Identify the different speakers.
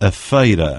Speaker 1: a feira.